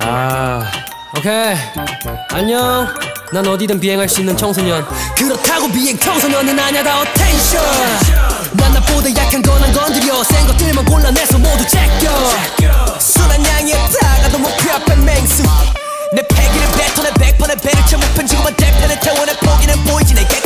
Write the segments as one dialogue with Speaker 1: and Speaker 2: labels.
Speaker 1: 아, 오케이. 안녕. 난 어디든 비행할 수 있는 청소년. 그렇다고 비행 청소년은 아냐 다 attention. 난 나보다 약한 건 안 건드려. 센 것들만 골라내서 모두 제껴. 순한 양이다가도 목표 앞에 맹수. 내 패기를 뱉어내 백번의 패배를 채 목편 지고만 대편에 태워 내 포기는 보이지 내객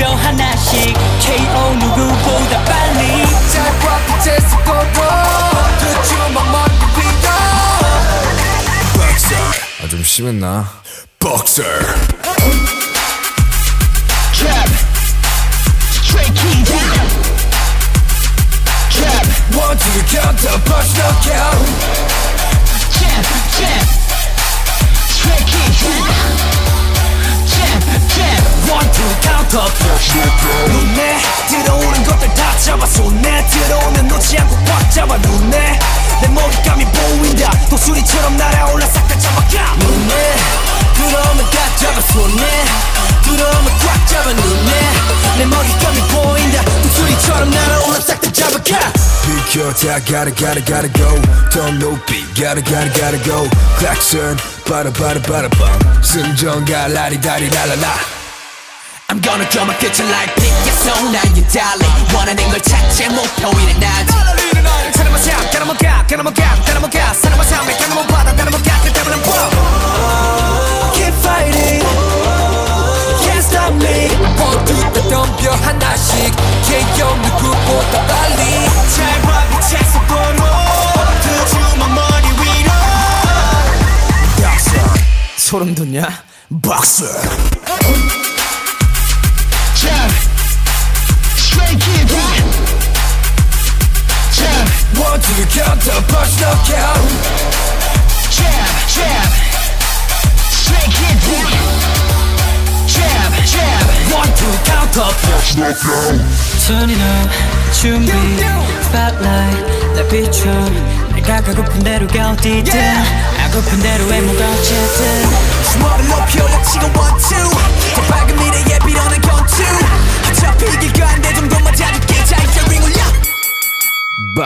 Speaker 2: 다 덤벼 하나씩 KO 누구보다 빨리
Speaker 1: 짧고 빛의 속도로 그 주먹 멀리 비어
Speaker 3: 아 좀 심했나? Boxer
Speaker 4: Trap. Straight key down. Trap.
Speaker 3: One two count up punch knockout
Speaker 4: Jab. Jab. Straight key down. Jab. Jab.
Speaker 1: One two count up 눈에 들어오는 것들 다 잡아 손에 들어오면 놓지 않고 꽉 잡아 눈에. 내 먹잇감이 보인다. 독수리처럼 날아올라 싹 다 잡아가. 눈에 들어오면 다 잡아 손에 들어오면 꽉 잡아 눈에. 내 먹잇감이 보인다. 독수리처럼 날아올라 싹 다 잡아가.
Speaker 3: 비켜 다 gotta gotta gotta go. 더 높이 gotta gotta gotta go. Klaxon 바라 바라 바라 밤 승전가 라리다리 랄랄라
Speaker 1: I'm gonna draw my future like pick your song now you darling 원하는 걸 찾지 목표이는 나지. 사람만 삶 가나만 가 가나만 가 가나만 가 사람만 삶에 가나만 받아 가나만 가 그 때문에 뭐 Keep fighting. Can't stop me. 모두 다 덤벼 하나씩. 개형 누구보다 빨리. 잘 빛의 속도로. 그 주먹 머리 위로. 소름 돋냐?
Speaker 4: Jab.
Speaker 3: One two count up punch knockout
Speaker 4: Jab. Jab. Straight key down. Jab. Jab.
Speaker 1: One two count up
Speaker 2: Turn it up 준비 Spotlight 날 비춰 내가 가고픈 대로 가 어디든 가고픈 대로 외모가 어쨌든
Speaker 1: 주먹을 높여 올려치고 one two 더 밝은 미래에 빌어낸